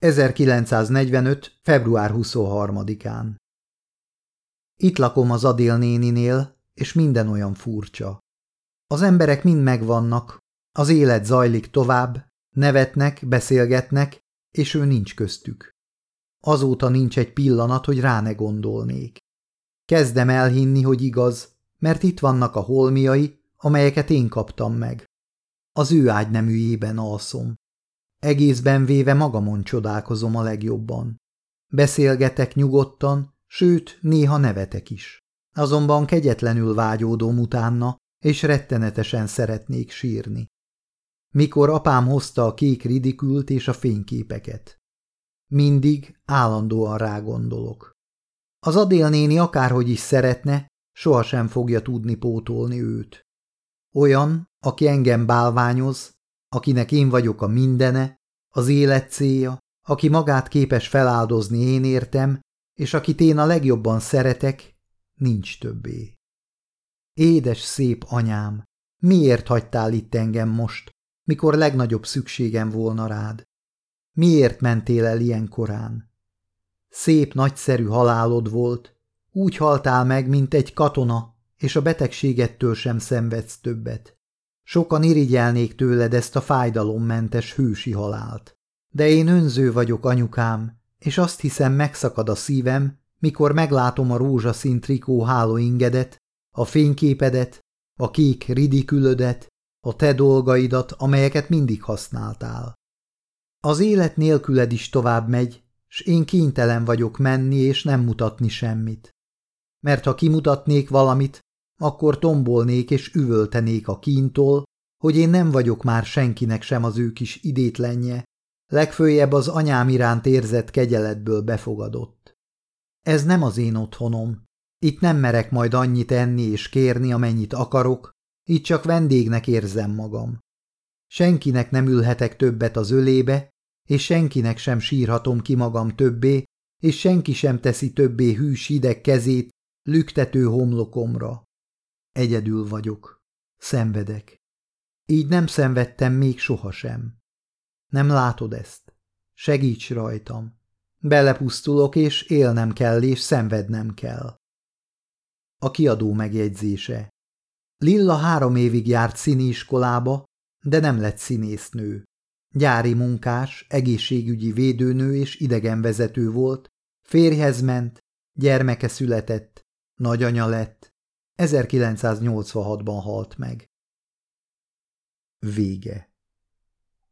1945. február 23-án Itt lakom az Adél néninél, és minden olyan furcsa. Az emberek mind megvannak, az élet zajlik tovább, nevetnek, beszélgetnek, és ő nincs köztük. Azóta nincs egy pillanat, hogy rá ne gondolnék. Kezdem elhinni, hogy igaz, mert itt vannak a holmiai, amelyeket én kaptam meg. Az ő ágyneműjében alszom. Egészben véve magamon csodálkozom a legjobban. Beszélgetek nyugodtan, sőt, néha nevetek is. Azonban kegyetlenül vágyódom utána, és rettenetesen szeretnék sírni. Mikor apám hozta a kék ridikült és a fényképeket. Mindig állandóan rágondolok. Az Adél néni akárhogy is szeretne, sohasem fogja tudni pótolni őt. Olyan, aki engem bálványoz, akinek én vagyok a mindene, az élet célja, aki magát képes feláldozni én értem, és akit én a legjobban szeretek, nincs többé. Édes szép anyám, miért hagytál itt engem most, mikor legnagyobb szükségem volna rád? Miért mentél el ilyen korán? Szép, nagyszerű halálod volt, úgy haltál meg, mint egy katona, és a betegségettől sem szenvedsz többet. Sokan irigyelnék tőled ezt a fájdalommentes hősi halált. De én önző vagyok, anyukám, és azt hiszem megszakad a szívem, mikor meglátom a rózsaszín trikó hálóingedet, a fényképedet, a kék ridikülödet, a te dolgaidat, amelyeket mindig használtál. Az élet nélküled is tovább megy, s én kénytelen vagyok menni és nem mutatni semmit. Mert ha kimutatnék valamit, akkor tombolnék és üvöltenék a kíntól, hogy én nem vagyok már senkinek sem az ő kis idétlenje, legfőjebb az anyám iránt érzett kegyeletből befogadott. Ez nem az én otthonom. Itt nem merek majd annyit enni és kérni, amennyit akarok, itt csak vendégnek érzem magam. Senkinek nem ülhetek többet az ölébe, és senkinek sem sírhatom ki magam többé, és senki sem teszi többé hűs hideg kezét lüktető homlokomra. Egyedül vagyok. Szenvedek. Így nem szenvedtem még sohasem. Nem látod ezt? Segíts rajtam. Belepusztulok, és élnem kell, és szenvednem kell. A kiadó megjegyzése. Lilla három évig járt színiiskolába, de nem lett színésznő. Gyári munkás, egészségügyi védőnő és idegenvezető volt, férjhez ment, gyermeke született, nagyanya lett, 1986-ban halt meg. Vége